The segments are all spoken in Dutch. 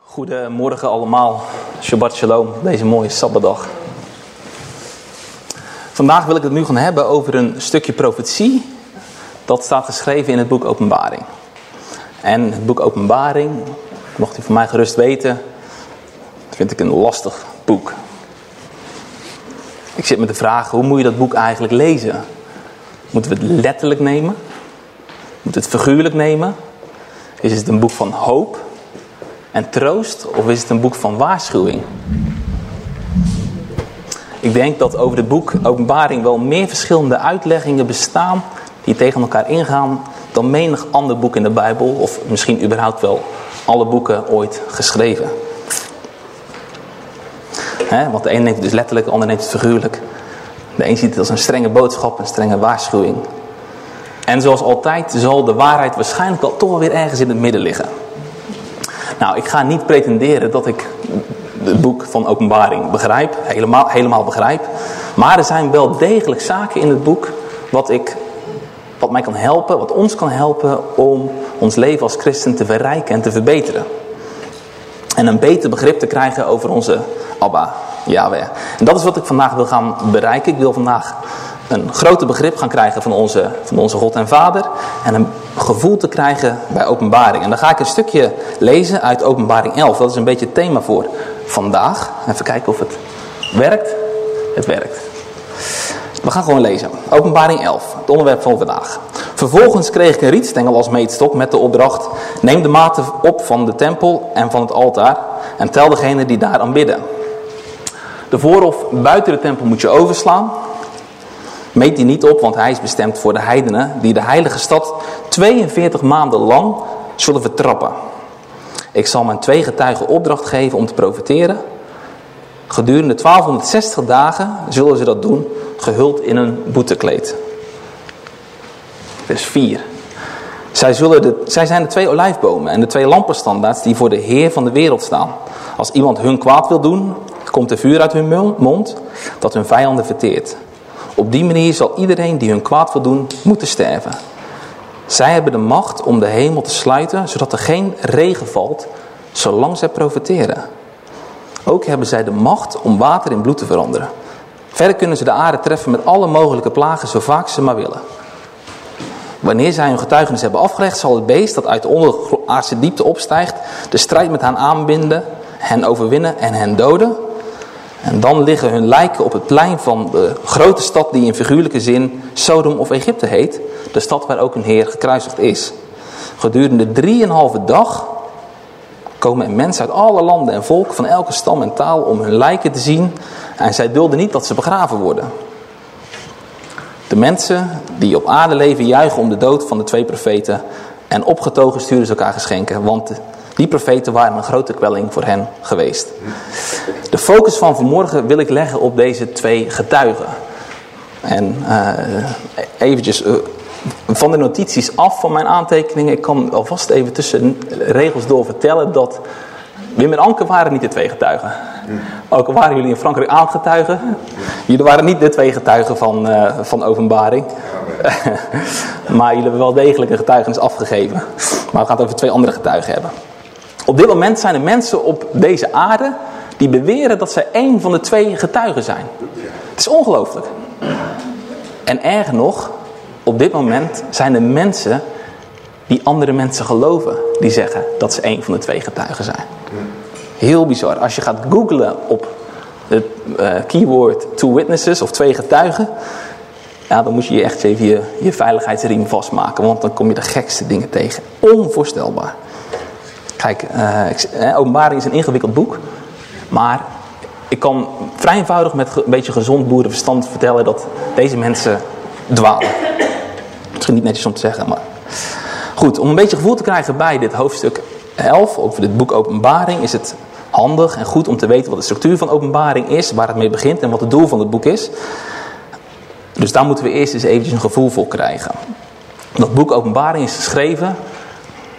Goedemorgen allemaal. Shabbat shalom, deze mooie sabbatdag. Vandaag wil ik het nu gaan hebben over een stukje profetie. Dat staat geschreven in het boek Openbaring. En het boek Openbaring, mocht u van mij gerust weten, vind ik een lastig boek. Ik zit met de vraag, hoe moet je dat boek eigenlijk lezen? Moeten we het letterlijk nemen? Moeten we het figuurlijk nemen? Is het een boek van hoop en troost of is het een boek van waarschuwing? Ik denk dat over het boek Openbaring wel meer verschillende uitleggingen bestaan die tegen elkaar ingaan dan menig ander boek in de Bijbel of misschien überhaupt wel alle boeken ooit geschreven. Want de een neemt het dus letterlijk, de ander neemt het figuurlijk. De een ziet het als een strenge boodschap, een strenge waarschuwing. En zoals altijd zal de waarheid waarschijnlijk wel toch wel weer ergens in het midden liggen. Nou, ik ga niet pretenderen dat ik het boek van openbaring begrijp, helemaal, helemaal begrijp. Maar er zijn wel degelijk zaken in het boek wat, ik, wat mij kan helpen, wat ons kan helpen om ons leven als christen te verrijken en te verbeteren. En een beter begrip te krijgen over onze Abba, Yahweh. En dat is wat ik vandaag wil gaan bereiken. Ik wil vandaag een groter begrip gaan krijgen van onze, van onze God en Vader. En een gevoel te krijgen bij openbaring. En dan ga ik een stukje lezen uit openbaring 11. Dat is een beetje het thema voor vandaag. Even kijken of het werkt. Het werkt. We gaan gewoon lezen. Openbaring 11, het onderwerp van vandaag. Vervolgens kreeg ik een rietstengel als meetstok met de opdracht... Neem de maten op van de tempel en van het altaar... en tel degene die daar aanbidden. De voorhof buiten de tempel moet je overslaan... Meet die niet op, want hij is bestemd voor de heidenen... die de heilige stad 42 maanden lang zullen vertrappen. Ik zal mijn twee getuigen opdracht geven om te profiteren. Gedurende 1260 dagen zullen ze dat doen, gehuld in een boetekleed. Vers 4. Zij, zullen de, zij zijn de twee olijfbomen en de twee lampenstandaards die voor de Heer van de wereld staan. Als iemand hun kwaad wil doen, komt er vuur uit hun mond dat hun vijanden verteert. Op die manier zal iedereen die hun kwaad wil doen, moeten sterven. Zij hebben de macht om de hemel te sluiten, zodat er geen regen valt, zolang zij profiteren. Ook hebben zij de macht om water in bloed te veranderen. Verder kunnen ze de aarde treffen met alle mogelijke plagen, zo vaak ze maar willen. Wanneer zij hun getuigenis hebben afgelegd, zal het beest dat uit de onderaardse diepte opstijgt, de strijd met hen aanbinden, hen overwinnen en hen doden. En dan liggen hun lijken op het plein van de grote stad die in figuurlijke zin Sodom of Egypte heet. De stad waar ook een Heer gekruisigd is. Gedurende drieënhalve dag komen mensen uit alle landen en volken van elke stam en taal om hun lijken te zien. En zij dulden niet dat ze begraven worden. De mensen die op aarde leven juichen om de dood van de twee profeten. En opgetogen sturen ze elkaar geschenken, want die profeten waren een grote kwelling voor hen geweest. De focus van vanmorgen wil ik leggen op deze twee getuigen. En uh, eventjes uh, van de notities af van mijn aantekeningen. Ik kan alvast even tussen regels door vertellen dat Wim en Anke waren niet de twee getuigen. Ook al waren jullie in Frankrijk aangetuigen. Jullie waren niet de twee getuigen van, uh, van openbaring. maar jullie hebben wel degelijk een getuigenis afgegeven. Maar we gaan het over twee andere getuigen hebben. Op dit moment zijn er mensen op deze aarde die beweren dat zij één van de twee getuigen zijn. Het is ongelooflijk. En erger nog, op dit moment zijn er mensen die andere mensen geloven. Die zeggen dat ze één van de twee getuigen zijn. Heel bizar. Als je gaat googlen op het uh, keyword two witnesses of twee getuigen. Ja, dan moet je echt even je, je veiligheidsriem vastmaken. Want dan kom je de gekste dingen tegen. Onvoorstelbaar. Kijk, uh, openbaring is een ingewikkeld boek. Maar ik kan vrij eenvoudig met een beetje gezond boerenverstand vertellen dat deze mensen dwalen. Misschien niet netjes om te zeggen, maar... Goed, om een beetje gevoel te krijgen bij dit hoofdstuk 11, over dit boek openbaring, is het handig en goed om te weten wat de structuur van openbaring is, waar het mee begint en wat het doel van het boek is. Dus daar moeten we eerst eens eventjes een gevoel voor krijgen. Dat boek Openbaring is geschreven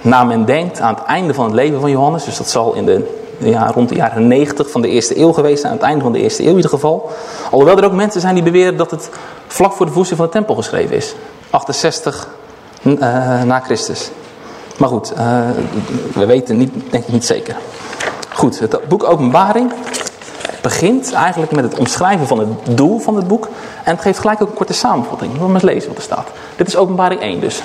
naar men denkt aan het einde van het leven van Johannes. Dus dat zal in de, ja, rond de jaren 90 van de eerste eeuw geweest zijn. Aan het einde van de eerste eeuw in ieder geval. Alhoewel er ook mensen zijn die beweren dat het vlak voor de voedsel van de tempel geschreven is. 68 uh, na Christus. Maar goed, uh, we weten niet, denk ik niet zeker. Goed, het boek Openbaring begint eigenlijk met het omschrijven van het doel van het boek. En het geeft gelijk ook een korte samenvatting. We maar eens lezen wat er staat. Dit is openbaring 1 dus.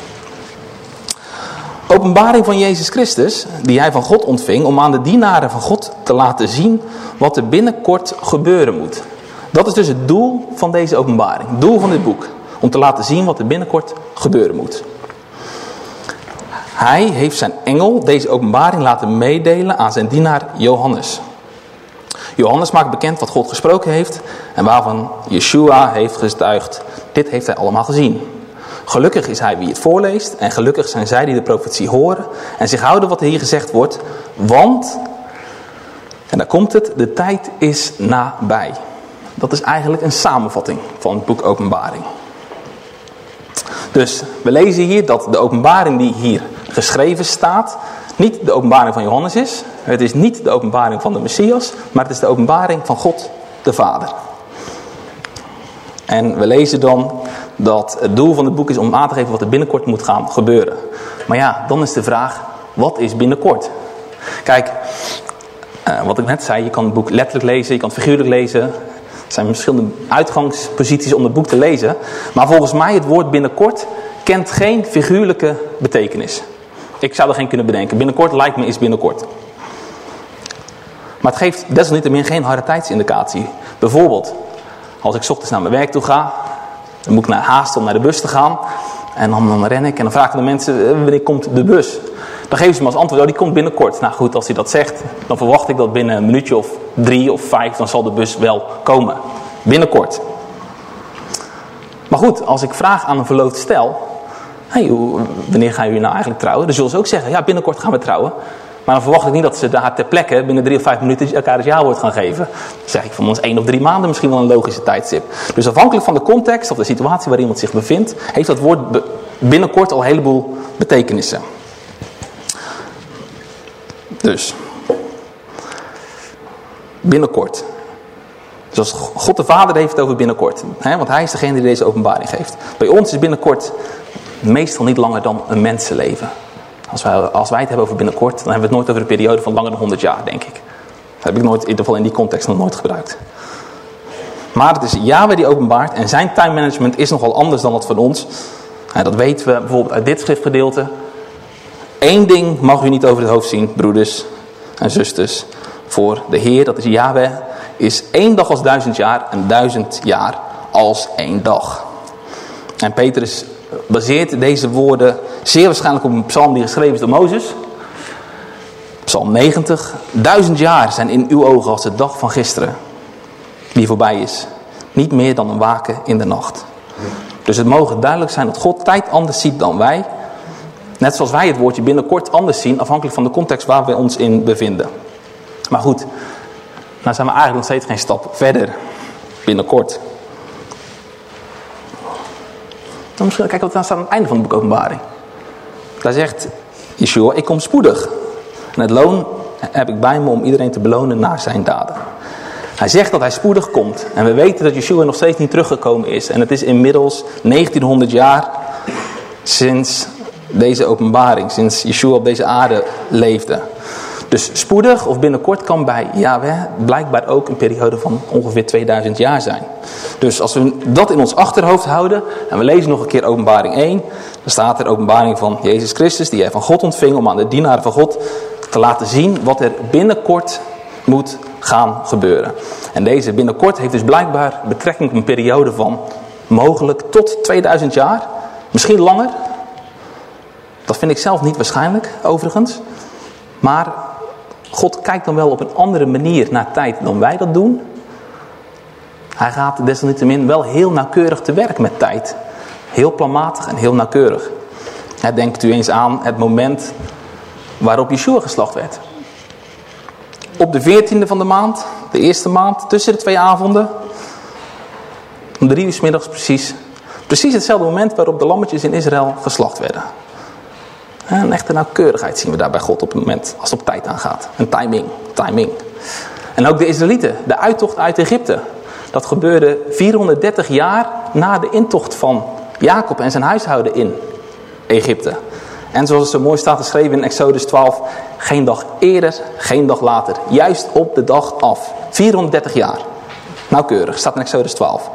Openbaring van Jezus Christus, die hij van God ontving om aan de dienaren van God te laten zien wat er binnenkort gebeuren moet. Dat is dus het doel van deze openbaring, het doel van dit boek. Om te laten zien wat er binnenkort gebeuren moet. Hij heeft zijn engel deze openbaring laten meedelen aan zijn dienaar Johannes. Johannes maakt bekend wat God gesproken heeft en waarvan Yeshua heeft getuigd. Dit heeft hij allemaal gezien. Gelukkig is hij wie het voorleest en gelukkig zijn zij die de profetie horen en zich houden wat er hier gezegd wordt. Want, en daar komt het, de tijd is nabij. Dat is eigenlijk een samenvatting van het boek Openbaring. Dus we lezen hier dat de openbaring die hier geschreven staat, niet de openbaring van Johannes is. Het is niet de openbaring van de Messias, maar het is de openbaring van God de Vader. En we lezen dan dat het doel van het boek is om aan te geven wat er binnenkort moet gaan gebeuren. Maar ja, dan is de vraag, wat is binnenkort? Kijk, uh, wat ik net zei, je kan het boek letterlijk lezen, je kan het figuurlijk lezen. Er zijn verschillende uitgangsposities om het boek te lezen. Maar volgens mij het woord binnenkort kent geen figuurlijke betekenis. Ik zou er geen kunnen bedenken. Binnenkort lijkt me is binnenkort. Maar het geeft desalniettemin geen harde tijdsindicatie. Bijvoorbeeld, als ik ochtends naar mijn werk toe ga, dan moet ik naar haast om naar de bus te gaan. En dan, dan ren ik en dan vraag ik de mensen, eh, wanneer komt de bus? Dan geven ze me als antwoord, oh, die komt binnenkort. Nou goed, als hij dat zegt, dan verwacht ik dat binnen een minuutje of drie of vijf, dan zal de bus wel komen. Binnenkort. Maar goed, als ik vraag aan een verloofd stel, hey, wanneer gaan jullie nou eigenlijk trouwen? Dan zullen ze ook zeggen, ja binnenkort gaan we trouwen. Maar dan verwacht ik niet dat ze daar ter plekke binnen drie of vijf minuten elkaar het jaarwoord gaan geven. Dan zeg ik van ons één of drie maanden misschien wel een logische tijdstip. Dus afhankelijk van de context of de situatie waar iemand zich bevindt, heeft dat woord binnenkort al een heleboel betekenissen. Dus, binnenkort. Dus als God de Vader heeft het over binnenkort. Hè, want hij is degene die deze openbaring geeft. Bij ons is binnenkort meestal niet langer dan een mensenleven. Als wij, het hebben over binnenkort, dan hebben we het nooit over een periode van langer dan 100 jaar, denk ik. Dat heb ik nooit, in ieder geval in die context nog nooit gebruikt. Maar het is Yahweh die openbaart en zijn time management is nogal anders dan dat van ons. Dat weten we bijvoorbeeld uit dit schriftgedeelte. Eén ding mag u niet over het hoofd zien, broeders en zusters. Voor de Heer, dat is Yahweh, is één dag als duizend jaar en duizend jaar als één dag. En Petrus baseert deze woorden zeer waarschijnlijk op een psalm die geschreven is door Mozes. Psalm 90. Duizend jaar zijn in uw ogen als de dag van gisteren. Die voorbij is. Niet meer dan een waken in de nacht. Dus het mogen duidelijk zijn dat God tijd anders ziet dan wij. Net zoals wij het woordje binnenkort anders zien. Afhankelijk van de context waar we ons in bevinden. Maar goed. Nou zijn we eigenlijk nog steeds geen stap verder. Binnenkort. Dan misschien kijken wat er staat aan het einde van de boek openbaring. Daar zegt Yeshua, ik kom spoedig. En het loon heb ik bij me om iedereen te belonen naar zijn daden. Hij zegt dat hij spoedig komt. En we weten dat Yeshua nog steeds niet teruggekomen is. En het is inmiddels 1900 jaar sinds deze openbaring. Sinds Yeshua op deze aarde leefde. Dus spoedig of binnenkort kan bij Yahweh blijkbaar ook een periode van ongeveer 2000 jaar zijn. Dus als we dat in ons achterhoofd houden en we lezen nog een keer openbaring 1. Dan staat er openbaring van Jezus Christus die hij van God ontving om aan de dienaren van God te laten zien wat er binnenkort moet gaan gebeuren. En deze binnenkort heeft dus blijkbaar betrekking op een periode van mogelijk tot 2000 jaar. Misschien langer. Dat vind ik zelf niet waarschijnlijk overigens. Maar God kijkt dan wel op een andere manier naar tijd dan wij dat doen. Hij gaat desalniettemin wel heel nauwkeurig te werk met tijd. Heel planmatig en heel nauwkeurig. Denkt u eens aan het moment waarop Yeshua geslacht werd. Op de veertiende van de maand, de eerste maand, tussen de twee avonden. Om drie uur s middags precies, Precies hetzelfde moment waarop de lammetjes in Israël geslacht werden. Een echte nauwkeurigheid zien we daar bij God op het moment als het op tijd aangaat. Een timing, timing. En ook de Israëlieten, de uittocht uit Egypte. Dat gebeurde 430 jaar na de intocht van Jacob en zijn huishouden in Egypte. En zoals het zo mooi staat geschreven in Exodus 12, geen dag eerder, geen dag later. Juist op de dag af. 430 jaar. Nauwkeurig, staat in Exodus 12.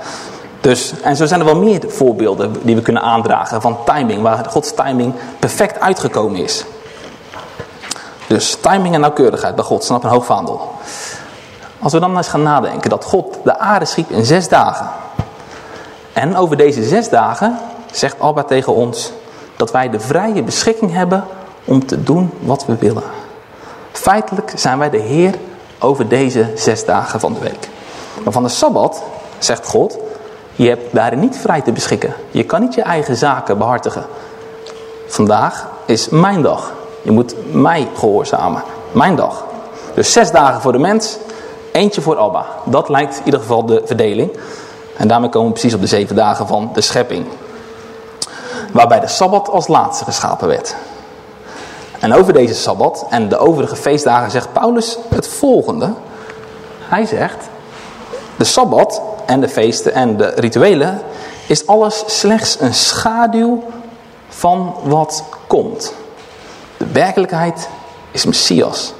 Dus, en zo zijn er wel meer voorbeelden die we kunnen aandragen van timing, waar Gods timing perfect uitgekomen is. Dus timing en nauwkeurigheid bij God, snap een hoog vaandel. Als we dan eens gaan nadenken dat God de aarde schiep in zes dagen. En over deze zes dagen zegt Abba tegen ons dat wij de vrije beschikking hebben om te doen wat we willen. Feitelijk zijn wij de Heer over deze zes dagen van de week. Maar van de Sabbat zegt God, je hebt daarin niet vrij te beschikken. Je kan niet je eigen zaken behartigen. Vandaag is mijn dag. Je moet mij gehoorzamen. Mijn dag. Dus zes dagen voor de mens, eentje voor Abba. Dat lijkt in ieder geval de verdeling. En daarmee komen we precies op de zeven dagen van de schepping. Waarbij de Sabbat als laatste geschapen werd. En over deze Sabbat en de overige feestdagen zegt Paulus het volgende. Hij zegt, de Sabbat en de feesten en de rituelen is alles slechts een schaduw van wat komt. De werkelijkheid is Messias.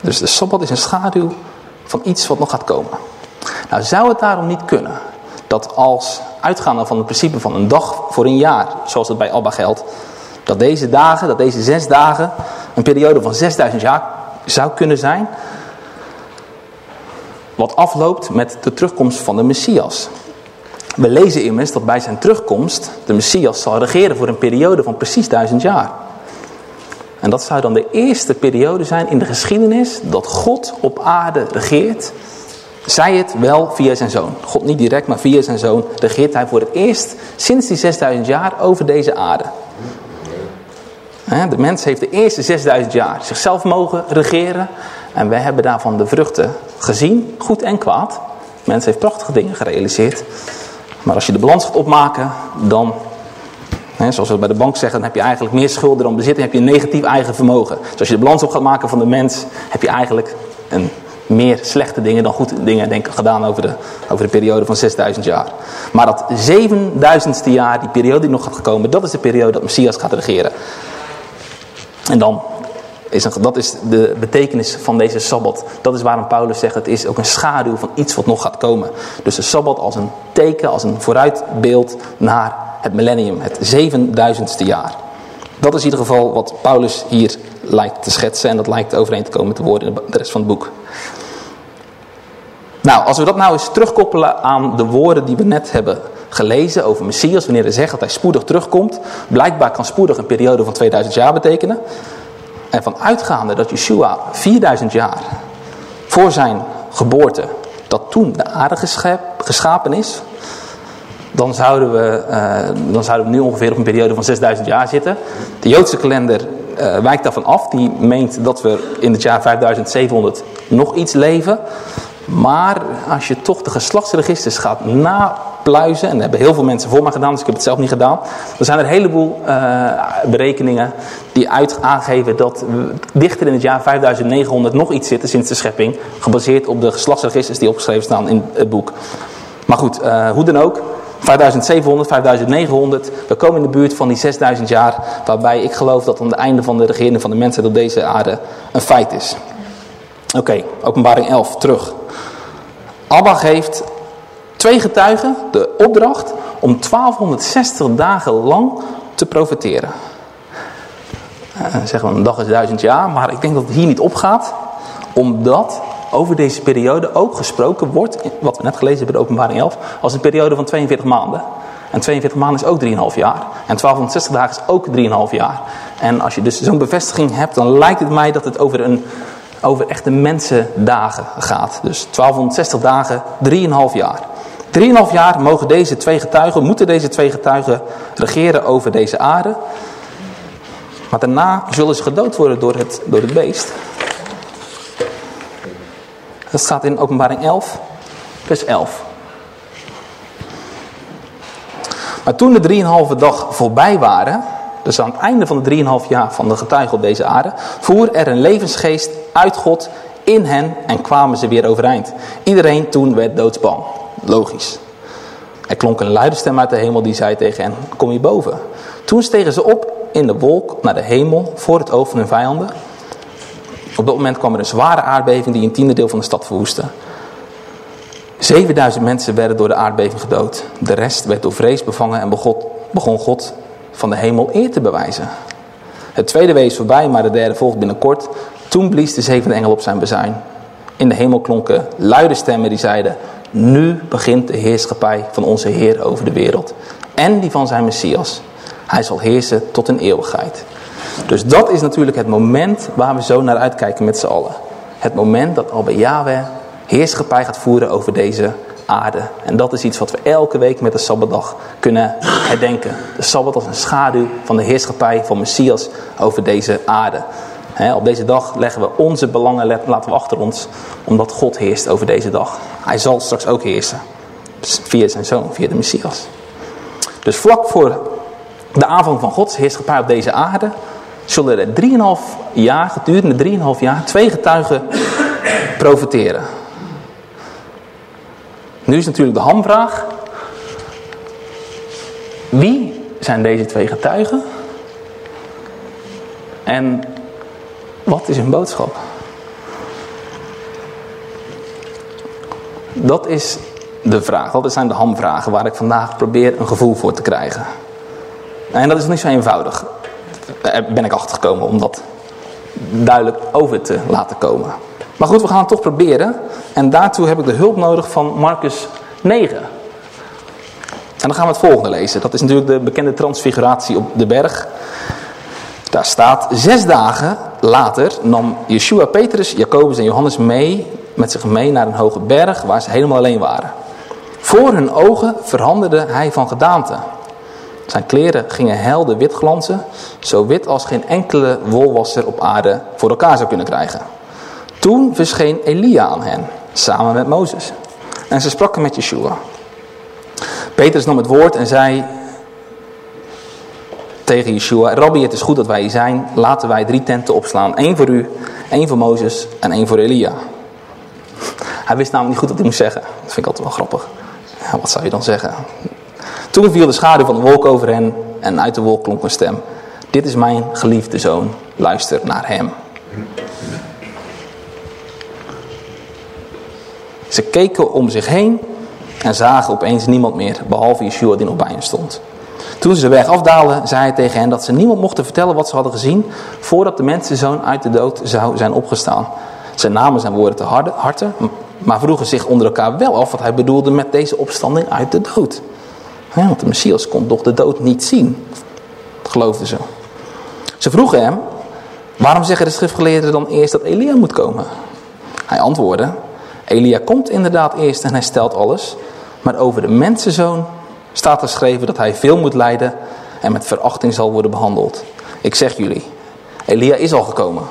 Dus de Sabbat is een schaduw van iets wat nog gaat komen. Nou zou het daarom niet kunnen dat als uitgaande van het principe van een dag voor een jaar, zoals het bij Abba geldt, dat deze dagen, dat deze zes dagen, een periode van 6000 jaar zou kunnen zijn, wat afloopt met de terugkomst van de Messias. We lezen immers dat bij zijn terugkomst de Messias zal regeren voor een periode van precies duizend jaar. En dat zou dan de eerste periode zijn in de geschiedenis dat God op aarde regeert. Zij het wel via zijn zoon. God niet direct, maar via zijn zoon regeert hij voor het eerst sinds die 6000 jaar over deze aarde. De mens heeft de eerste 6000 jaar zichzelf mogen regeren. En wij hebben daarvan de vruchten gezien, goed en kwaad. Mens heeft prachtige dingen gerealiseerd. Maar als je de balans gaat opmaken, dan, hè, zoals we bij de bank zeggen, dan heb je eigenlijk meer schulden dan bezit en heb je een negatief eigen vermogen. Dus als je de balans op gaat maken van de mens, heb je eigenlijk een meer slechte dingen dan goede dingen denk gedaan over de, over de periode van 6000 jaar. Maar dat 7000ste jaar, die periode die nog gaat komen, dat is de periode dat Messias gaat regeren. En dan is dat is de betekenis van deze Sabbat. Dat is waarom Paulus zegt, het is ook een schaduw van iets wat nog gaat komen. Dus de Sabbat als een teken, als een vooruitbeeld naar het millennium, het 7000ste jaar. Dat is in ieder geval wat Paulus hier lijkt te schetsen en dat lijkt overeen te komen te worden in de rest van het boek. Nou, als we dat nou eens terugkoppelen aan de woorden die we net hebben gelezen over Messias, wanneer hij zegt dat hij spoedig terugkomt. Blijkbaar kan spoedig een periode van 2000 jaar betekenen. En van uitgaande dat Yeshua 4000 jaar voor zijn geboorte, dat toen de aarde geschapen is, dan zouden, we, uh, dan zouden we nu ongeveer op een periode van 6000 jaar zitten. De Joodse kalender uh, wijkt daarvan af. Die meent dat we in het jaar 5700 nog iets leven. Maar als je toch de geslachtsregisters gaat napluizen, en dat hebben heel veel mensen voor mij gedaan, dus ik heb het zelf niet gedaan. Dan zijn er een heleboel uh, berekeningen die uit aangeven dat dichter in het jaar 5900 nog iets zitten sinds de schepping. Gebaseerd op de geslachtsregisters die opgeschreven staan in het boek. Maar goed, uh, hoe dan ook. 5700, 5900. We komen in de buurt van die 6000 jaar. Waarbij ik geloof dat aan het einde van de regering van de mensen op deze aarde een feit is. Oké, openbaring 11, terug. Abba geeft twee getuigen de opdracht om 1260 dagen lang te profiteren. Uh, zeggen we een dag is duizend jaar, maar ik denk dat het hier niet opgaat. Omdat over deze periode ook gesproken wordt, wat we net gelezen hebben in de openbaring 11, als een periode van 42 maanden. En 42 maanden is ook 3,5 jaar. En 1260 dagen is ook 3,5 jaar. En als je dus zo'n bevestiging hebt, dan lijkt het mij dat het over een over echte mensendagen gaat. Dus 1260 dagen, 3,5 jaar. 3,5 jaar mogen deze twee getuigen, moeten deze twee getuigen regeren over deze aarde. Maar daarna zullen ze gedood worden door het, door het beest. Dat staat in openbaring 11, vers 11. Maar toen de 3,5 dag voorbij waren, dus aan het einde van de 3,5 jaar van de getuigen op deze aarde, voer er een levensgeest uit God in hen en kwamen ze weer overeind. Iedereen toen werd doodsbang. Logisch. Er klonk een luide stem uit de hemel die zei tegen hen, kom hier boven. Toen stegen ze op in de wolk naar de hemel voor het oog van hun vijanden. Op dat moment kwam er een zware aardbeving die een tiende deel van de stad verwoestte. 7000 mensen werden door de aardbeving gedood. De rest werd door vrees bevangen en begon God van de hemel eer te bewijzen. Het tweede wees voorbij, maar de derde volgt binnenkort. Toen blies de zevende engel op zijn bezuin. In de hemel klonken luide stemmen die zeiden... Nu begint de heerschappij van onze Heer over de wereld. En die van zijn Messias. Hij zal heersen tot een eeuwigheid. Dus dat is natuurlijk het moment waar we zo naar uitkijken met z'n allen. Het moment dat bij Yahweh heerschappij gaat voeren over deze aarde. En dat is iets wat we elke week met de Sabbatdag kunnen herdenken. De Sabbat als een schaduw van de heerschappij van Messias over deze aarde. Op deze dag leggen we onze belangen laten we achter ons, omdat God heerst over deze dag. Hij zal straks ook heersen. Via zijn zoon, via de Messias. Dus vlak voor de aanvang van Gods heerschappij op deze aarde... zullen er 3,5 jaar, gedurende 3,5 jaar, twee getuigen profiteren. Nu is natuurlijk de hamvraag. Wie zijn deze twee getuigen? En wat is hun boodschap? Dat is de vraag. Dat zijn de hamvragen waar ik vandaag probeer een gevoel voor te krijgen. En dat is niet zo eenvoudig. Daar ben ik achter gekomen om dat duidelijk over te laten komen. Maar goed, we gaan het toch proberen. En daartoe heb ik de hulp nodig van Marcus 9. En dan gaan we het volgende lezen. Dat is natuurlijk de bekende transfiguratie op de berg. Daar staat, zes dagen later nam Yeshua Petrus, Jacobus en Johannes mee, met zich mee naar een hoge berg waar ze helemaal alleen waren. Voor hun ogen veranderde hij van gedaante. Zijn kleren gingen helder wit glanzen, zo wit als geen enkele wolwasser op aarde voor elkaar zou kunnen krijgen. Toen verscheen Elia aan hen, samen met Mozes. En ze spraken met Yeshua. Petrus nam het woord en zei tegen Yeshua, Rabbi, het is goed dat wij hier zijn. Laten wij drie tenten opslaan. Eén voor u, één voor Mozes en één voor Elia. Hij wist namelijk niet goed wat hij moest zeggen. Dat vind ik altijd wel grappig. Ja, wat zou je dan zeggen? Toen viel de schaduw van de wolk over hen en uit de wolk klonk een stem. Dit is mijn geliefde zoon, luister naar hem. Ze keken om zich heen en zagen opeens niemand meer, behalve Yeshua die nog bij hen stond. Toen ze de weg afdaalden, zei hij tegen hen dat ze niemand mochten vertellen wat ze hadden gezien, voordat de mensenzoon uit de dood zou zijn opgestaan. Ze namen zijn woorden te harte, maar vroegen zich onder elkaar wel af wat hij bedoelde met deze opstanding uit de dood. Want de Messias kon toch de dood niet zien, geloofden ze. Ze vroegen hem, waarom zeggen de schriftgeleerden dan eerst dat Elia moet komen? Hij antwoordde, Elia komt inderdaad eerst en hij stelt alles. Maar over de mensenzoon staat geschreven dat hij veel moet lijden en met verachting zal worden behandeld. Ik zeg jullie, Elia is al gekomen.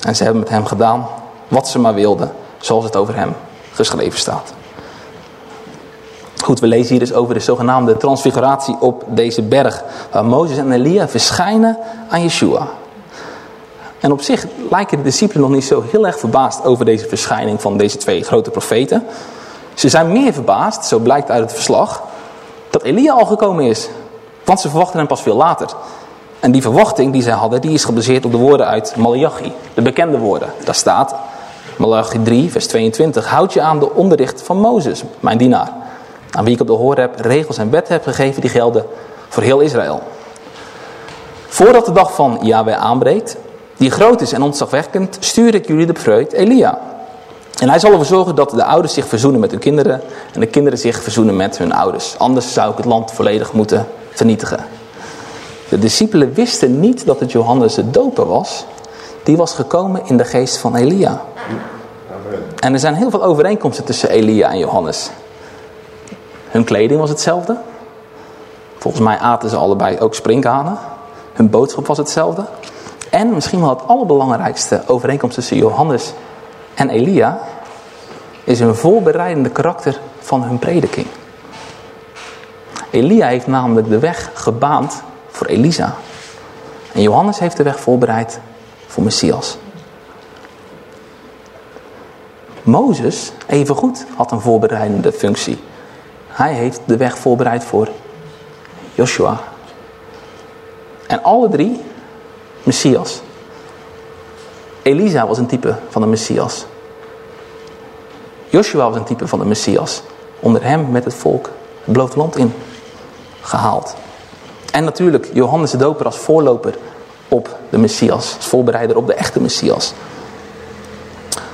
En ze hebben met hem gedaan wat ze maar wilden, zoals het over hem geschreven staat. Goed, we lezen hier dus over de zogenaamde transfiguratie op deze berg. Waar Mozes en Elia verschijnen aan Yeshua. En op zich lijken de discipelen nog niet zo heel erg verbaasd over deze verschijning van deze twee grote profeten. Ze zijn meer verbaasd, zo blijkt uit het verslag, dat Elia al gekomen is. Want ze verwachten hem pas veel later. En die verwachting die zij hadden, die is gebaseerd op de woorden uit Malachi. De bekende woorden. Daar staat, Malachi 3 vers 22. Houd je aan de onderricht van Mozes, mijn dienaar. Aan wie ik op de hoor heb regels en wet heb gegeven die gelden voor heel Israël. Voordat de dag van Yahweh aanbreekt, die groot is en ontzagwekkend, stuur ik jullie de profeet Elia. En hij zal ervoor zorgen dat de ouders zich verzoenen met hun kinderen en de kinderen zich verzoenen met hun ouders. Anders zou ik het land volledig moeten vernietigen. De discipelen wisten niet dat het Johannes de doper was. Die was gekomen in de geest van Elia. En er zijn heel veel overeenkomsten tussen Elia en Johannes. Hun kleding was hetzelfde. Volgens mij aten ze allebei ook sprinkhanen. Hun boodschap was hetzelfde. En misschien wel het allerbelangrijkste overeenkomst tussen Johannes en Elia is een voorbereidende karakter van hun prediking. Elia heeft namelijk de weg gebaand voor Elisa. En Johannes heeft de weg voorbereid voor Messias. Mozes, evengoed, had een voorbereidende functie. Hij heeft de weg voorbereid voor Joshua. En alle drie, Messias. Elisa was een type van de Messias. Joshua was een type van de Messias. Onder hem met het volk het beloofde land in gehaald. En natuurlijk Johannes de Doper als voorloper op de Messias. Als voorbereider op de echte Messias.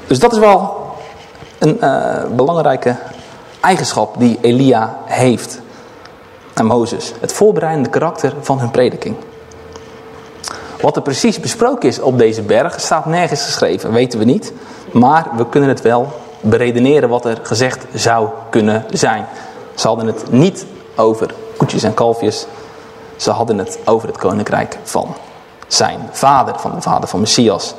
Dus dat is wel een uh, belangrijke eigenschap die Elia heeft. En Mozes. Het voorbereidende karakter van hun prediking. Wat er precies besproken is op deze berg staat nergens geschreven. Weten we niet. Maar we kunnen het wel beredeneren wat er gezegd zou kunnen zijn. Ze hadden het niet over koetjes en kalfjes. Ze hadden het over het koninkrijk van zijn vader, van de vader van Messias.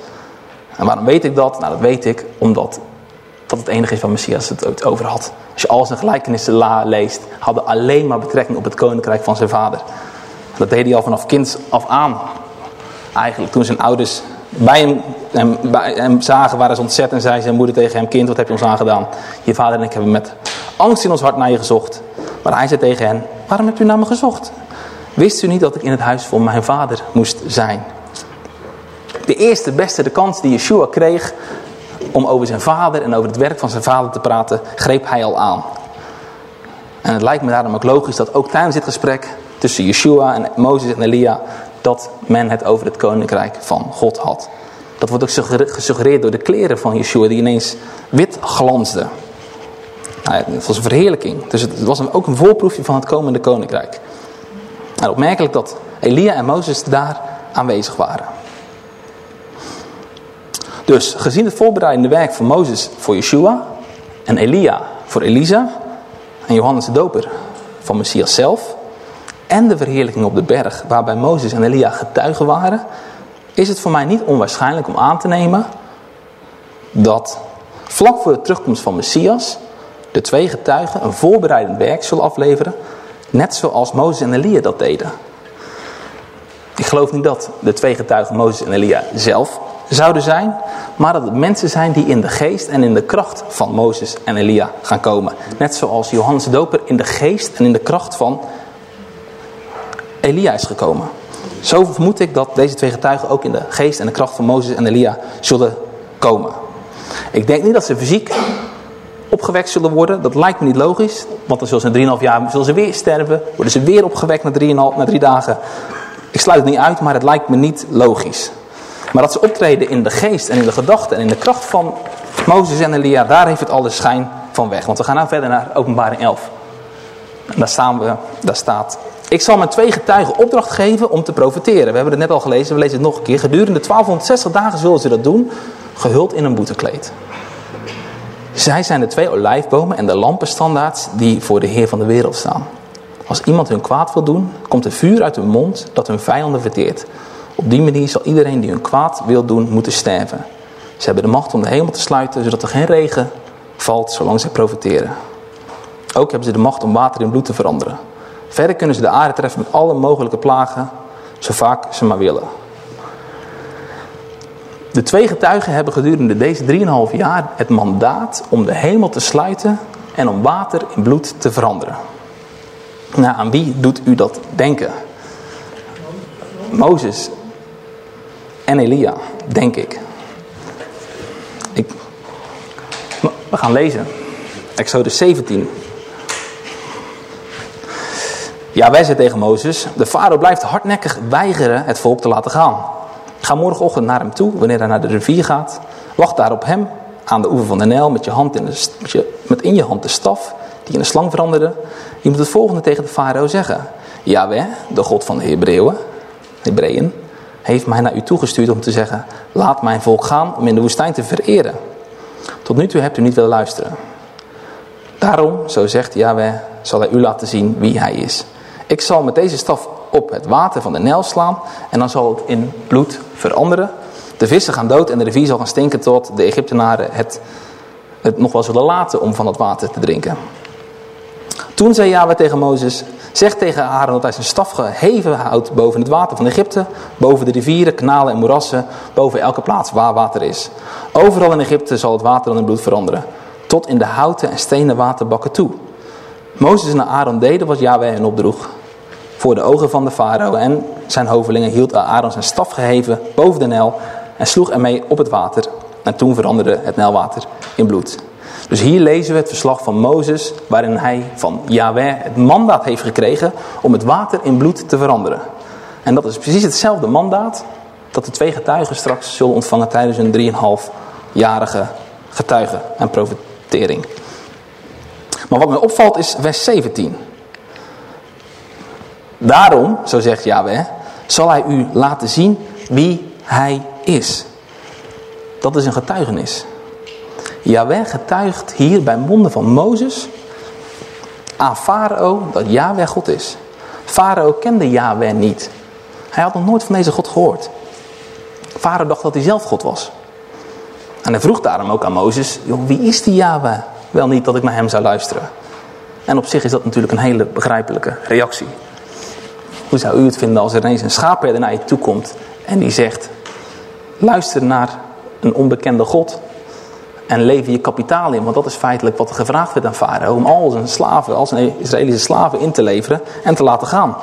En waarom weet ik dat? Nou, dat weet ik omdat dat het enige is waar Messias het over had. Als je al zijn gelijkenissen leest, hadden alleen maar betrekking op het koninkrijk van zijn vader. Dat deed hij al vanaf kind af aan. Eigenlijk toen zijn ouders bij hem, bij hem zagen, waren ze ontzet en zei zijn moeder tegen hem, kind, wat heb je ons aangedaan? Je vader en ik hebben met angst in ons hart naar je gezocht. Maar hij zei tegen hen, waarom hebt u naar me gezocht? Wist u niet dat ik in het huis van mijn vader moest zijn? De eerste beste de kans die Yeshua kreeg om over zijn vader en over het werk van zijn vader te praten, greep hij al aan. En het lijkt me daarom ook logisch dat ook tijdens dit gesprek tussen Yeshua en Mozes en Elia, dat men het over het koninkrijk van God had. Dat wordt ook gesuggereerd door de kleren van Yeshua die ineens wit glansden. Nou, het was een verheerlijking. Dus het was ook een voorproefje van het komende koninkrijk. En opmerkelijk dat Elia en Mozes daar aanwezig waren. Dus gezien het voorbereidende werk van Mozes voor Yeshua en Elia voor Elisa en Johannes de Doper van Messias zelf en de verheerlijking op de berg waarbij Mozes en Elia getuigen waren, is het voor mij niet onwaarschijnlijk om aan te nemen dat vlak voor de terugkomst van Messias de twee getuigen een voorbereidend werk zullen afleveren, net zoals Mozes en Elia dat deden. Ik geloof niet dat de twee getuigen Mozes en Elia zelf zouden zijn, maar dat het mensen zijn die in de geest en in de kracht van Mozes en Elia gaan komen. Net zoals Johannes de Doper in de geest en in de kracht van Elia is gekomen. Zo vermoed ik dat deze twee getuigen ook in de geest en de kracht van Mozes en Elia zullen komen. Ik denk niet dat ze fysiek opgewekt zullen worden. Dat lijkt me niet logisch. Want dan zullen ze in 3,5 jaar zullen ze weer sterven. Worden ze weer opgewekt na 3,5, na drie dagen. Ik sluit het niet uit, maar het lijkt me niet logisch. Maar dat ze optreden in de geest en in de gedachten en in de kracht van Mozes en Elia, daar heeft het alle schijn van weg. Want we gaan nou verder naar openbaring 11. En daar, staan we, daar staat, ik zal mijn twee getuigen opdracht geven om te profiteren. We hebben het net al gelezen, we lezen het nog een keer. Gedurende 1260 dagen zullen ze dat doen, gehuld in een boetekleed. Zij zijn de twee olijfbomen en de lampenstandaards die voor de Heer van de wereld staan. Als iemand hun kwaad wil doen, komt er vuur uit hun mond dat hun vijanden verteert. Op die manier zal iedereen die hun kwaad wil doen, moeten sterven. Ze hebben de macht om de hemel te sluiten, zodat er geen regen valt zolang zij profiteren. Ook hebben ze de macht om water in bloed te veranderen. Verder kunnen ze de aarde treffen met alle mogelijke plagen, zo vaak ze maar willen. De twee getuigen hebben gedurende deze 3,5 jaar het mandaat om de hemel te sluiten en om water in bloed te veranderen. Nou, aan wie doet u dat denken? Mozes en Elia, denk ik. ik. We gaan lezen. Exodus 17. Ja, wij zei tegen Mozes, de farao blijft hardnekkig weigeren het volk te laten gaan. Ga morgenochtend naar hem toe, wanneer hij naar de rivier gaat. Wacht daar op hem, aan de oever van de Nijl, met, je hand in de, met, je, met in je hand de staf, die in een slang veranderde. Je moet het volgende tegen de farao zeggen. Jaweh, de God van de Hebreeën, Hebreeën, heeft mij naar u toegestuurd om te zeggen, laat mijn volk gaan om in de woestijn te vereren. Tot nu toe hebt u niet willen luisteren. Daarom, zo zegt Yahweh, zal hij u laten zien wie hij is. Ik zal met deze staf op het water van de Nijl slaan en dan zal het in bloed veranderen. De vissen gaan dood en de rivier zal gaan stinken tot de Egyptenaren het, het nog wel zullen laten om van het water te drinken. Toen zei Yahweh tegen Mozes, zeg tegen Aaron dat hij zijn staf geheven houdt boven het water van Egypte, boven de rivieren, kanalen en moerassen, boven elke plaats waar water is. Overal in Egypte zal het water dan in bloed veranderen, tot in de houten en stenen waterbakken toe. Mozes en Aaron deden wat Yahweh hen opdroeg. Voor de ogen van de farao en zijn hovelingen hield Aaron zijn staf geheven boven de Nijl en sloeg ermee op het water. En toen veranderde het Nijlwater in bloed. Dus hier lezen we het verslag van Mozes, waarin hij van Yahweh het mandaat heeft gekregen om het water in bloed te veranderen. En dat is precies hetzelfde mandaat dat de twee getuigen straks zullen ontvangen tijdens hun 3,5-jarige getuigen en profetering. Maar wat mij opvalt is vers 17. Daarom, zo zegt Yahweh, zal hij u laten zien wie hij is. Dat is een getuigenis. Yahweh getuigt hier bij monden van Mozes aan Farao dat Yahweh God is. Farao kende Yahweh niet. Hij had nog nooit van deze God gehoord. Farao dacht dat hij zelf God was. En hij vroeg daarom ook aan Mozes, wie is die Yahweh? Wel niet dat ik naar hem zou luisteren. En op zich is dat natuurlijk een hele begrijpelijke reactie. Hoe zou u het vinden als er ineens een schaapherder naar je toe komt en die zegt, luister naar een onbekende God en lever je kapitaal in. Want dat is feitelijk wat er gevraagd werd aan Farao. Om al zijn slaven, al zijn Israëlische slaven in te leveren en te laten gaan.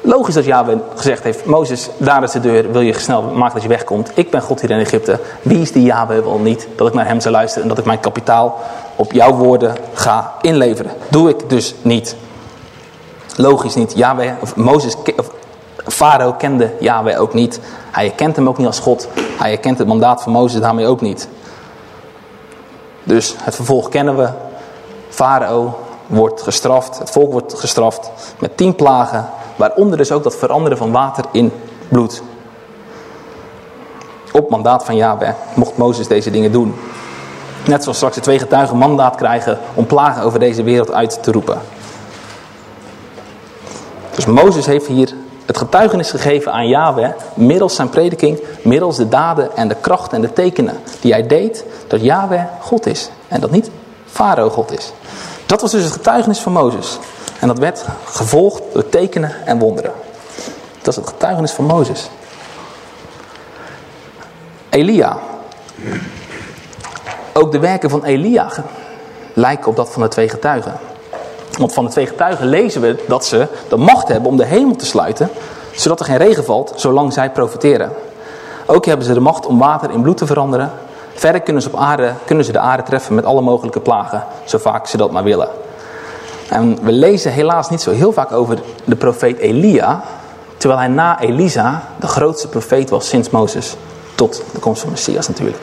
Logisch dat Yahweh gezegd heeft, Mozes, daar is de deur, wil je snel maken dat je wegkomt. Ik ben God hier in Egypte. Wie is die Yahweh wel niet, dat ik naar hem zou luisteren en dat ik mijn kapitaal op jouw woorden ga inleveren. Doe ik dus niet. Logisch niet. Yahweh, of Mozes, of Farao kende Yahweh ook niet. Hij herkent hem ook niet als God. Hij herkent het mandaat van Mozes daarmee ook niet. Dus het vervolg kennen we. Farao wordt gestraft, het volk wordt gestraft met tien plagen. Waaronder dus ook dat veranderen van water in bloed. Op mandaat van Yahweh mocht Mozes deze dingen doen. Net zoals straks de twee getuigen mandaat krijgen om plagen over deze wereld uit te roepen. Dus Mozes heeft hier het getuigenis gegeven aan Yahweh middels zijn prediking, middels de daden en de kracht en de tekenen die hij deed, dat Yahweh God is en dat niet Farao God is. Dat was dus het getuigenis van Mozes. En dat werd gevolgd door tekenen en wonderen. Dat is het getuigenis van Mozes. Elia. Ook de werken van Elia lijken op dat van de twee getuigen. Want van de twee getuigen lezen we dat ze de macht hebben om de hemel te sluiten, zodat er geen regen valt, zolang zij profiteren. Ook hebben ze de macht om water in bloed te veranderen. Verder kunnen ze, op aarde, kunnen ze de aarde treffen met alle mogelijke plagen, zo vaak ze dat maar willen. En we lezen helaas niet zo heel vaak over de profeet Elia, terwijl hij na Elisa de grootste profeet was sinds Mozes, tot de komst van Messias natuurlijk.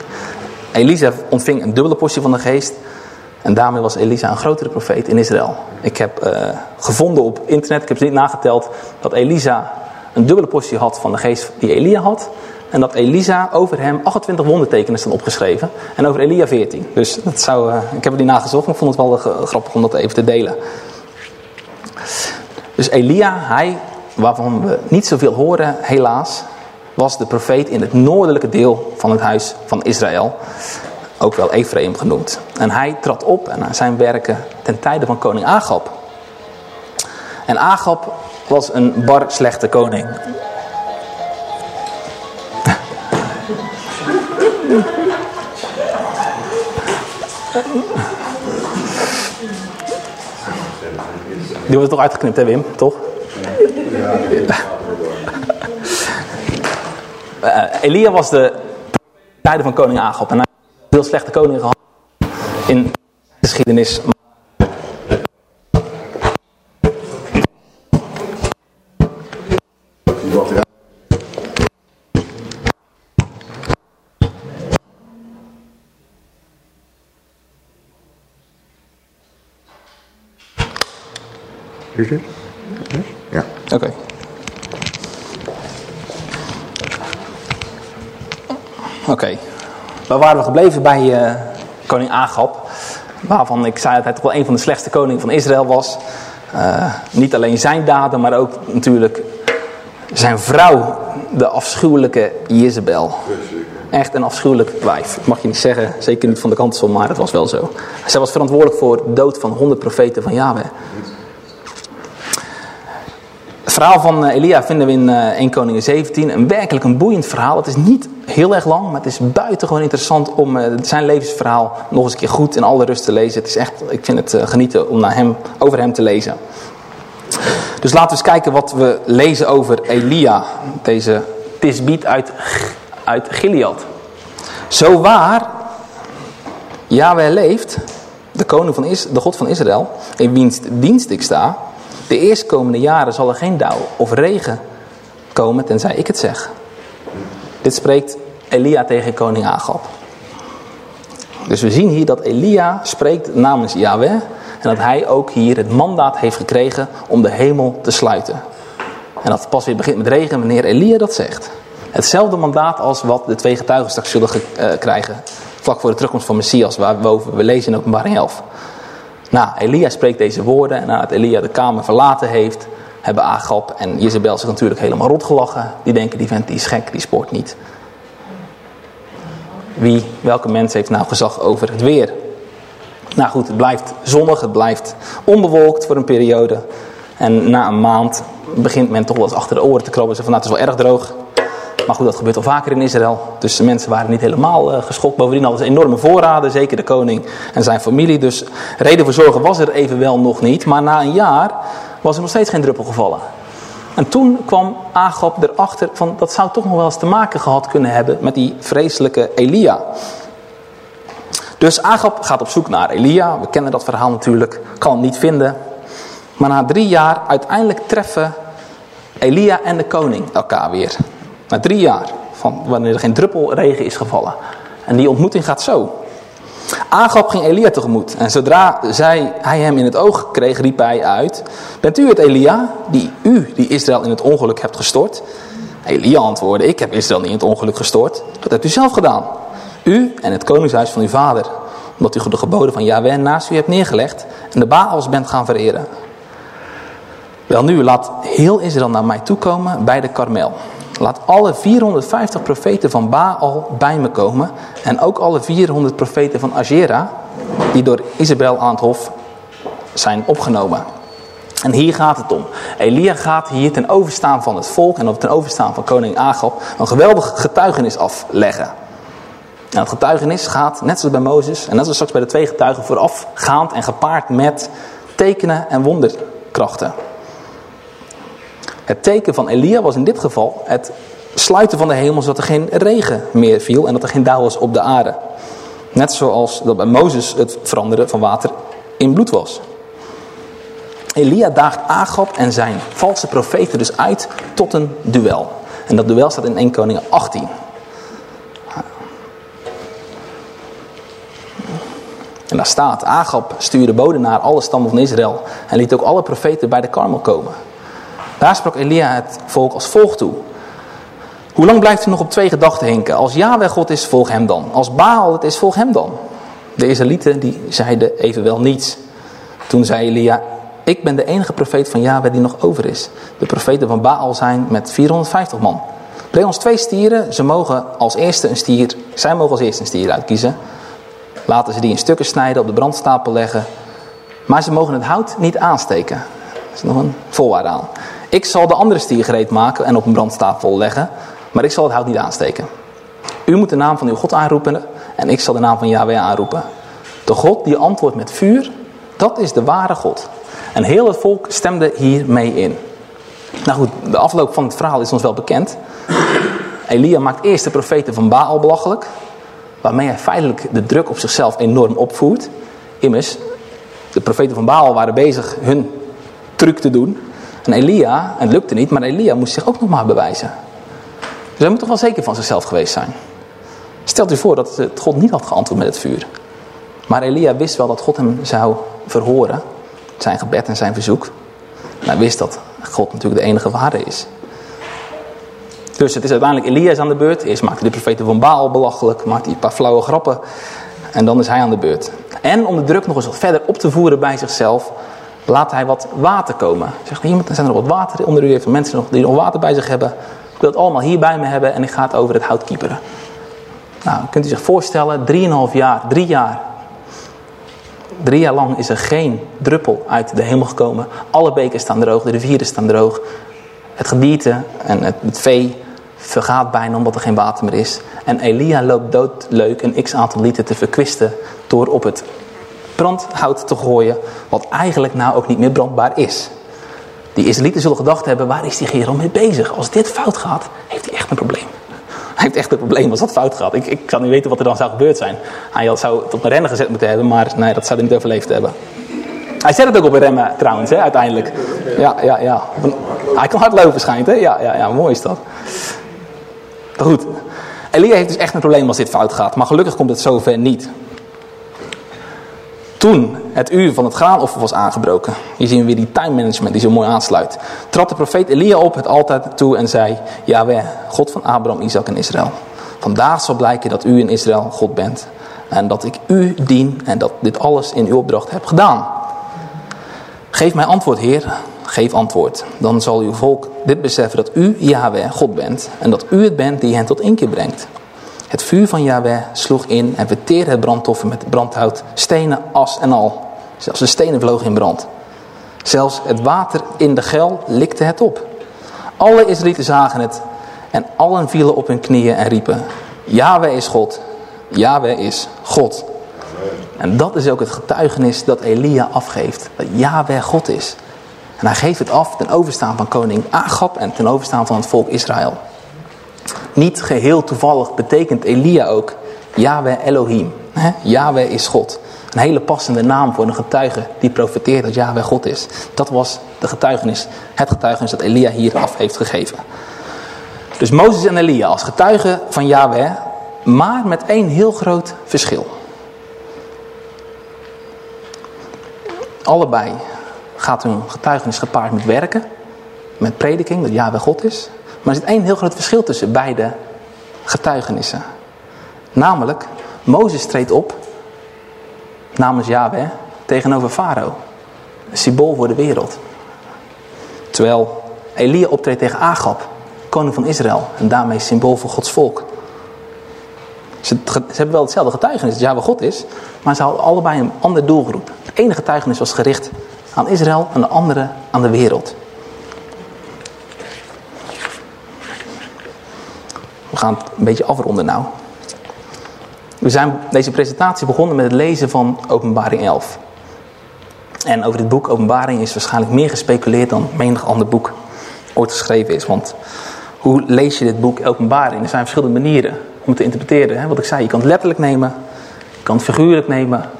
Elisa ontving een dubbele portie van de geest, en daarmee was Elisa een grotere profeet in Israël. Ik heb uh, gevonden op internet, ik heb ze niet nageteld, dat Elisa een dubbele portie had van de geest die Elia had. En dat Elisa over hem 28 wondertekenen staan opgeschreven. En over Elia 14. Dus dat zou, uh, ik heb er die nagezocht, maar ik vond het wel uh, grappig om dat even te delen. Dus Elia, hij, waarvan we niet zoveel horen helaas, was de profeet in het noordelijke deel van het huis van Israël ook wel Ephraim genoemd. En hij trad op en zijn werken ten tijde van koning Agab. En Agab was een bar slechte koning. Die wordt toch uitgeknipt hè Wim, toch? Ja. Uh, Elia was de tijden van koning Agab. En heel slechte koningen gehad in de geschiedenis. Ja. Oké. Okay. Oké. Okay. Waar waren gebleven bij uh, koning Agab? Waarvan ik zei dat hij toch wel een van de slechtste koningen van Israël was. Uh, niet alleen zijn daden, maar ook natuurlijk zijn vrouw, de afschuwelijke Jezebel. Echt een afschuwelijk wijf. Mag je niet zeggen, zeker niet van de van, maar het was wel zo. Zij was verantwoordelijk voor de dood van honderd profeten van Yahweh. Het verhaal van eh, Elia vinden we in eh, 1 Koningen 17. Een werkelijk een boeiend verhaal. Het is niet heel erg lang, maar het is buitengewoon interessant om eh, zijn levensverhaal nog eens een keer goed in alle rust te lezen. Het is echt, ik vind het eh, genieten om naar hem, over hem te lezen. Dus laten we eens kijken wat we lezen over Elia. Deze tisbiet uit, uit Gilead. Zo waar Yahweh leeft, de koning van Is, de God van Israël, in wiens dienst ik sta. De eerstkomende jaren zal er geen dauw of regen komen, tenzij ik het zeg. Dit spreekt Elia tegen koning Agab. Dus we zien hier dat Elia spreekt namens Yahweh en dat hij ook hier het mandaat heeft gekregen om de hemel te sluiten. En dat pas weer begint met regen wanneer Elia dat zegt. Hetzelfde mandaat als wat de twee getuigen straks zullen eh, krijgen. Vlak voor de terugkomst van Messias, waarover we lezen in openbaring 11. Nou, Elia spreekt deze woorden en nadat Elia de kamer verlaten heeft, hebben Agab en Jezebel zich natuurlijk helemaal rotgelachen. Die denken, die vent die is gek, die spoort niet. Wie, welke mens heeft nou gezag over het weer? Nou goed, het blijft zonnig, het blijft onbewolkt voor een periode. En na een maand begint men toch wel eens achter de oren te krabben. Ze van, nou, het is wel erg droog. Maar goed, dat gebeurt al vaker in Israël. Dus de mensen waren niet helemaal uh, geschokt. Bovendien hadden ze enorme voorraden, zeker de koning en zijn familie. Dus reden voor zorgen was er evenwel nog niet. Maar na een jaar was er nog steeds geen druppel gevallen. En toen kwam Agab erachter van dat zou toch nog wel eens te maken gehad kunnen hebben met die vreselijke Elia. Dus Agab gaat op zoek naar Elia. We kennen dat verhaal natuurlijk. Kan hem niet vinden. Maar na drie jaar uiteindelijk treffen Elia en de koning elkaar weer. Na drie jaar van wanneer er geen druppel regen is gevallen. En die ontmoeting gaat zo. Agab ging Elia tegemoet. En zodra zij, hij hem in het oog kreeg, riep hij uit. Bent u het Elia, die u, die Israël in het ongeluk hebt gestort? Elia antwoordde, ik heb Israël niet in het ongeluk gestort. Dat hebt u zelf gedaan. U en het koningshuis van uw vader. Omdat u de geboden van Yahweh naast u hebt neergelegd. En de Baals bent gaan vereren. Wel nu, laat heel Israël naar mij toekomen bij de Karmel. Laat alle 450 profeten van Baal bij me komen. En ook alle 400 profeten van Asherah. Die door Isabel aan het hof zijn opgenomen. En hier gaat het om. Elia gaat hier ten overstaan van het volk. En ten overstaan van koning Agab. Een geweldig getuigenis afleggen. En het getuigenis gaat, net zoals bij Mozes. En net zoals straks bij de twee getuigen. Voorafgaand en gepaard met tekenen en wonderkrachten. Het teken van Elia was in dit geval het sluiten van de hemel zodat er geen regen meer viel en dat er geen dauw was op de aarde. Net zoals dat bij Mozes het veranderen van water in bloed was. Elia daagt Agab en zijn valse profeten dus uit tot een duel. En dat duel staat in 1 Koningen 18. En daar staat, Agab stuurde boden naar alle stammen van Israël en liet ook alle profeten bij de karmel komen. Daar sprak Elia het volk als volgt toe. Hoe lang blijft u nog op twee gedachten hinken? Als Yahweh God is, volg hem dan. Als Baal het is, volg hem dan. De Israëlieten die zeiden evenwel niets. Toen zei Elia, ik ben de enige profeet van Yahweh die nog over is. De profeten van Baal zijn met 450 man. Breng ons twee stieren. Ze mogen als eerste een stier, zij mogen als eerste een stier uitkiezen. Laten ze die in stukken snijden, op de brandstapel leggen. Maar ze mogen het hout niet aansteken. Dat is nog een voorwaarde aan. Ik zal de andere stier gereed maken en op een brandstapel leggen. Maar ik zal het hout niet aansteken. U moet de naam van uw God aanroepen en ik zal de naam van Yahweh aanroepen. De God die antwoordt met vuur, dat is de ware God. En heel het volk stemde hiermee in. Nou goed, de afloop van het verhaal is ons wel bekend. Elia maakt eerst de profeten van Baal belachelijk. Waarmee hij feitelijk de druk op zichzelf enorm opvoert. Immers, de profeten van Baal waren bezig hun truc te doen. En Elia, het lukte niet, maar Elia moest zich ook nog maar bewijzen. Dus hij moet toch wel zeker van zichzelf geweest zijn. Stelt u voor dat het God niet had geantwoord met het vuur. Maar Elia wist wel dat God hem zou verhoren. Zijn gebed en zijn verzoek. Hij wist dat God natuurlijk de enige waarde is. Dus het is uiteindelijk Elias aan de beurt. Eerst maakt hij de profeten van Baal belachelijk. Maakt hij een paar flauwe grappen. En dan is hij aan de beurt. En om de druk nog eens wat verder op te voeren bij zichzelf. Laat hij wat water komen. Zegt iemand, er zijn er nog wat water onder u. Heeft mensen nog, die nog water bij zich hebben. Ik wil het allemaal hier bij me hebben. En ik ga het over het hout kieperen. Nou, kunt u zich voorstellen, 3,5 jaar, drie jaar. Drie jaar lang is er geen druppel uit de hemel gekomen. Alle beken staan droog, de rivieren staan droog. Het gedierte en het, het vee vergaat bijna omdat er geen water meer is. En Elia loopt doodleuk een x aantal liter te verkwisten door op het brandhout te gooien, wat eigenlijk nou ook niet meer brandbaar is. Die Israëlieten zullen gedacht hebben, waar is die Gerald mee bezig? Als dit fout gaat, heeft hij echt een probleem. Hij heeft echt een probleem als dat fout gaat. Ik, ik kan niet weten wat er dan zou gebeurd zijn. Hij zou op een rennen gezet moeten hebben, maar nee, dat zou hij niet overleefd hebben. Hij zet het ook op een remmen trouwens, hè, uiteindelijk. Ja, ja, ja. Hij kan hardlopen schijnt, hè? Ja, ja, ja, mooi is dat. Goed. Elia heeft dus echt een probleem als dit fout gaat. Maar gelukkig komt het zover niet. Toen het uur van het graanoffer was aangebroken. Hier zien we weer die time management die zo mooi aansluit. Trad de profeet Elia op het altijd toe en zei. Jaweh, God van Abraham, Isaac en Israël. Vandaag zal blijken dat u in Israël God bent. En dat ik u dien en dat dit alles in uw opdracht heb gedaan. Geef mij antwoord, Heer. Geef antwoord. Dan zal uw volk dit beseffen dat u, Yahweh, God bent. En dat u het bent die hen tot inkeer brengt. Het vuur van Yahweh sloeg in en verteerde het brandoffer met brandhout, stenen, as en al. Zelfs de stenen vlogen in brand. Zelfs het water in de gel likte het op. Alle Israëlieten zagen het en allen vielen op hun knieën en riepen, Yahweh is God, Yahweh is God. En dat is ook het getuigenis dat Elia afgeeft, dat Yahweh God is. En hij geeft het af ten overstaan van koning Agab en ten overstaan van het volk Israël. Niet geheel toevallig betekent Elia ook Yahweh Elohim. Yahweh is God. Een hele passende naam voor een getuige die profeteert dat Yahweh God is. Dat was de getuigenis, het getuigenis dat Elia hier af heeft gegeven. Dus Mozes en Elia als getuigen van Yahweh, maar met één heel groot verschil. Allebei gaat hun getuigenis gepaard met werken, met prediking, dat Yahweh God is. Maar er zit één heel groot verschil tussen beide getuigenissen. Namelijk, Mozes treedt op namens Yahweh tegenover Farao. Een symbool voor de wereld. Terwijl Elia optreedt tegen Agab, koning van Israël. En daarmee symbool voor Gods volk. Ze, hebben wel hetzelfde getuigenis dat Yahweh God is. Maar ze hadden allebei een ander doelgroep. Het ene getuigenis was gericht aan Israël en de andere aan de wereld. Gaan het een beetje afronden nou. We zijn deze presentatie begonnen met het lezen van openbaring 11. En over dit boek openbaring is waarschijnlijk meer gespeculeerd dan menig ander boek ooit geschreven is. Want hoe lees je dit boek openbaring? Er zijn verschillende manieren om het te interpreteren. Wat ik zei, je kan het letterlijk nemen. Je kan het figuurlijk nemen.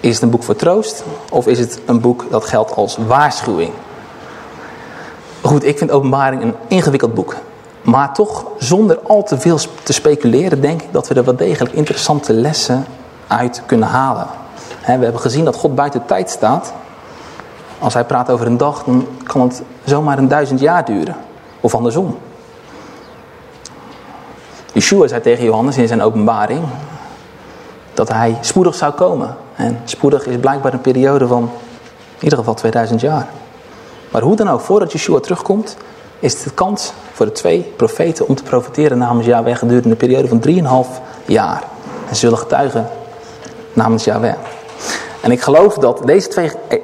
Is het een boek voor troost? Of is het een boek dat geldt als waarschuwing? Goed, ik vind openbaring een ingewikkeld boek. Maar toch, zonder al te veel te speculeren, denk ik dat we er wel degelijk interessante lessen uit kunnen halen. we hebben gezien dat God buiten tijd staat. Als hij praat over een dag, dan kan het zomaar een duizend jaar duren. Of andersom. Yeshua zei tegen Johannes in zijn openbaring dat hij spoedig zou komen. En spoedig is blijkbaar een periode van in ieder geval 2000 jaar. Maar hoe dan ook, voordat Yeshua terugkomt, is de kans voor de twee profeten om te profiteren namens Yahweh gedurende een periode van 3,5 jaar. En zullen getuigen namens Yahweh. En ik geloof dat deze twee, eh,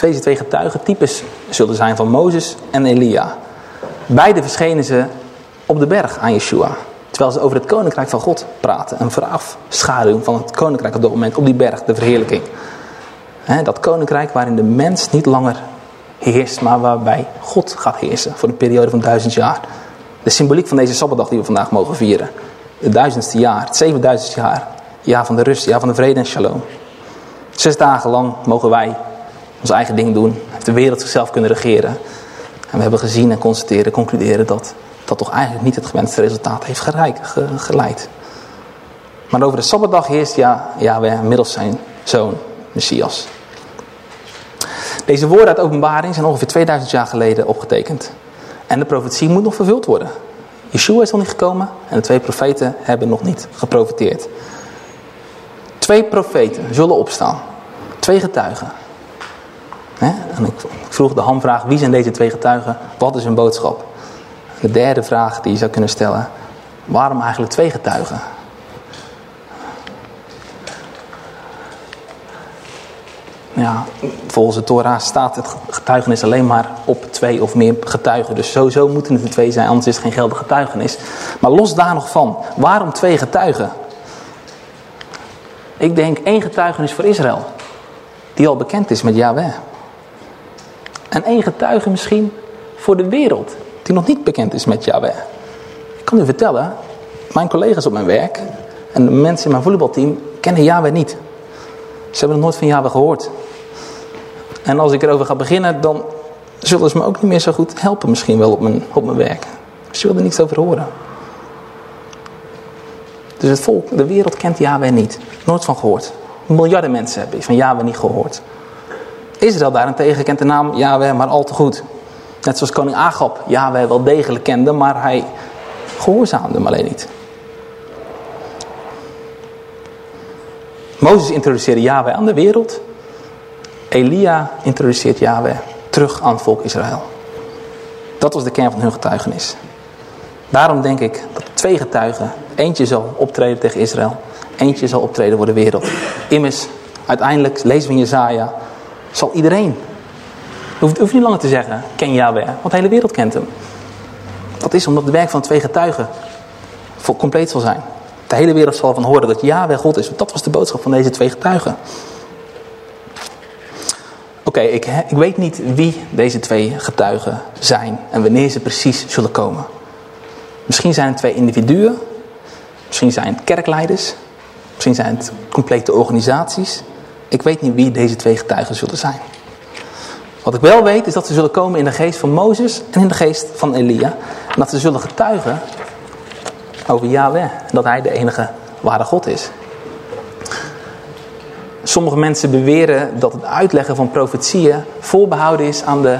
deze twee getuigen types zullen zijn van Mozes en Elia. Beide verschenen ze op de berg aan Yeshua. Terwijl ze over het koninkrijk van God praten. Een voorafschaduw van het koninkrijk op dat moment op die berg, de verheerlijking. dat koninkrijk waarin de mens niet langer heerst, maar waarbij God gaat heersen voor een periode van duizend jaar. De symboliek van deze Sabbatdag die we vandaag mogen vieren. Het duizendste jaar, het zevenduizendste jaar. Jaar van de rust, jaar van de vrede en shalom. Zes dagen lang mogen wij ons eigen ding doen. Heeft de wereld zichzelf kunnen regeren. En we hebben gezien en constateren, concluderen dat dat toch eigenlijk niet het gewenste resultaat heeft geleid. Maar over de Sabbatdag heerst ja, Yahweh middels zijn zoon, Messias. Deze woorden uit openbaring zijn ongeveer 2000 jaar geleden opgetekend. En de profetie moet nog vervuld worden. Yeshua is nog niet gekomen en de twee profeten hebben nog niet geprofiteerd. Twee profeten zullen opstaan. Twee getuigen. En ik vroeg de hamvraag, wie zijn deze twee getuigen? Wat is hun boodschap? De derde vraag die je zou kunnen stellen. Waarom eigenlijk twee getuigen? Ja, volgens de Torah staat het getuigenis alleen maar op twee of meer getuigen. Dus sowieso moeten het er twee zijn, anders is het geen geldig getuigenis. Maar los daar nog van, waarom twee getuigen? Ik denk één getuigenis voor Israël, die al bekend is met Yahweh. En één getuige misschien voor de wereld, die nog niet bekend is met Yahweh. Ik kan u vertellen, mijn collega's op mijn werk en de mensen in mijn volleybalteam kennen Yahweh niet. Ze hebben nog nooit van Yahweh gehoord. En als ik erover ga beginnen, dan zullen ze me ook niet meer zo goed helpen misschien wel op mijn, op mijn werk. Ze willen er niets over horen. Dus het volk, de wereld kent Yahweh niet. Nooit van gehoord. Miljarden mensen hebben van Yahweh niet gehoord. Israël daarentegen kent de naam Yahweh maar al te goed. Net zoals koning Agab Yahweh wel degelijk kende, maar hij gehoorzaamde hem alleen niet. Mozes introduceerde Yahweh aan de wereld. Elia introduceert Yahweh terug aan het volk Israël. Dat was de kern van hun getuigenis. Daarom denk ik dat twee getuigen, eentje zal optreden tegen Israël, eentje zal optreden voor de wereld. Immers, uiteindelijk, lezen we in Jezaja, zal iedereen, hoeft, hoeft niet langer te zeggen, ken Yahweh, want de hele wereld kent hem. Dat is omdat het werk van twee getuigen compleet zal zijn. De hele wereld zal van horen dat Yahweh God is. Dat was de boodschap van deze twee getuigen. Oké, ik, ik weet niet wie deze twee getuigen zijn en wanneer ze precies zullen komen. Misschien zijn het twee individuen, misschien zijn het kerkleiders, misschien zijn het complete organisaties. Ik weet niet wie deze twee getuigen zullen zijn. Wat ik wel weet is dat ze zullen komen in de geest van Mozes en in de geest van Elia. En dat ze zullen getuigen over Yahweh. Dat hij de enige ware God is. Sommige mensen beweren dat het uitleggen van profetieën voorbehouden is aan de,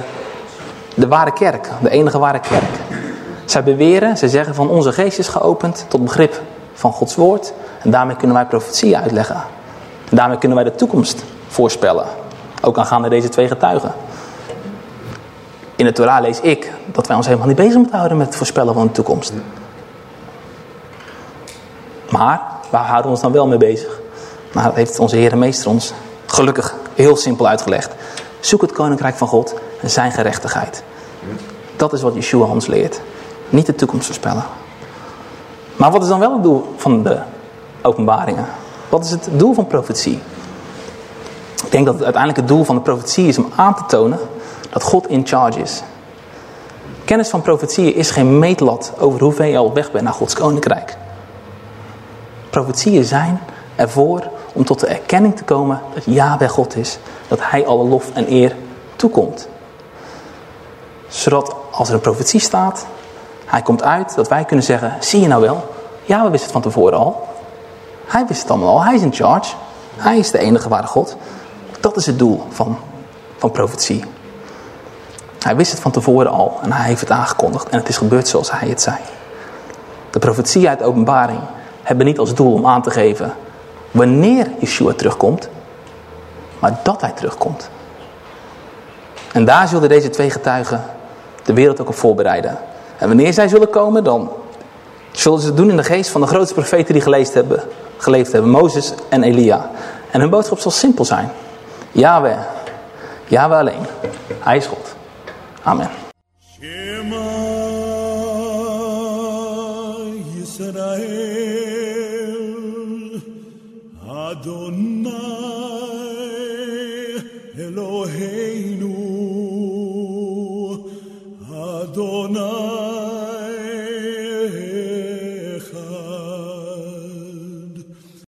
de ware kerk. De enige ware kerk. Zij beweren, zij zeggen van onze geest is geopend tot begrip van Gods woord. En daarmee kunnen wij profetieën uitleggen. En daarmee kunnen wij de toekomst voorspellen. Ook aangaande deze twee getuigen. In de Torah lees ik dat wij ons helemaal niet bezig moeten houden met het voorspellen van de toekomst. Maar waar houden we ons dan wel mee bezig? Maar dat heeft onze Heer Meester ons gelukkig heel simpel uitgelegd. Zoek het koninkrijk van God en zijn gerechtigheid. Dat is wat Yeshua ons leert. Niet de toekomst voorspellen. Maar wat is dan wel het doel van de openbaringen? Wat is het doel van profetie? Ik denk dat het uiteindelijk het doel van de profetie is om aan te tonen dat God in charge is. Kennis van profetieën is geen meetlat over hoeveel je al weg bent naar Gods koninkrijk. Profetieën zijn ervoor om tot de erkenning te komen dat Yahweh God is. Dat Hij alle lof en eer toekomt. Zodat als er een profetie staat, Hij komt uit, dat wij kunnen zeggen, zie je nou wel, Yahweh wist het van tevoren al. Hij wist het allemaal al, Hij is in charge. Hij is de enige ware God. Dat is het doel van, van profetie. Hij wist het van tevoren al en hij heeft het aangekondigd en het is gebeurd zoals hij het zei. De profetie uit de openbaring hebben niet als doel om aan te geven wanneer Yeshua terugkomt, maar dat hij terugkomt. En daar zullen deze twee getuigen de wereld ook op voorbereiden. En wanneer zij zullen komen, dan zullen ze het doen in de geest van de grootste profeten die geleefd hebben, geleefd hebben Mozes en Elia. En hun boodschap zal simpel zijn. Yahweh, Yahweh alleen. Hij is God. Amen. Adonai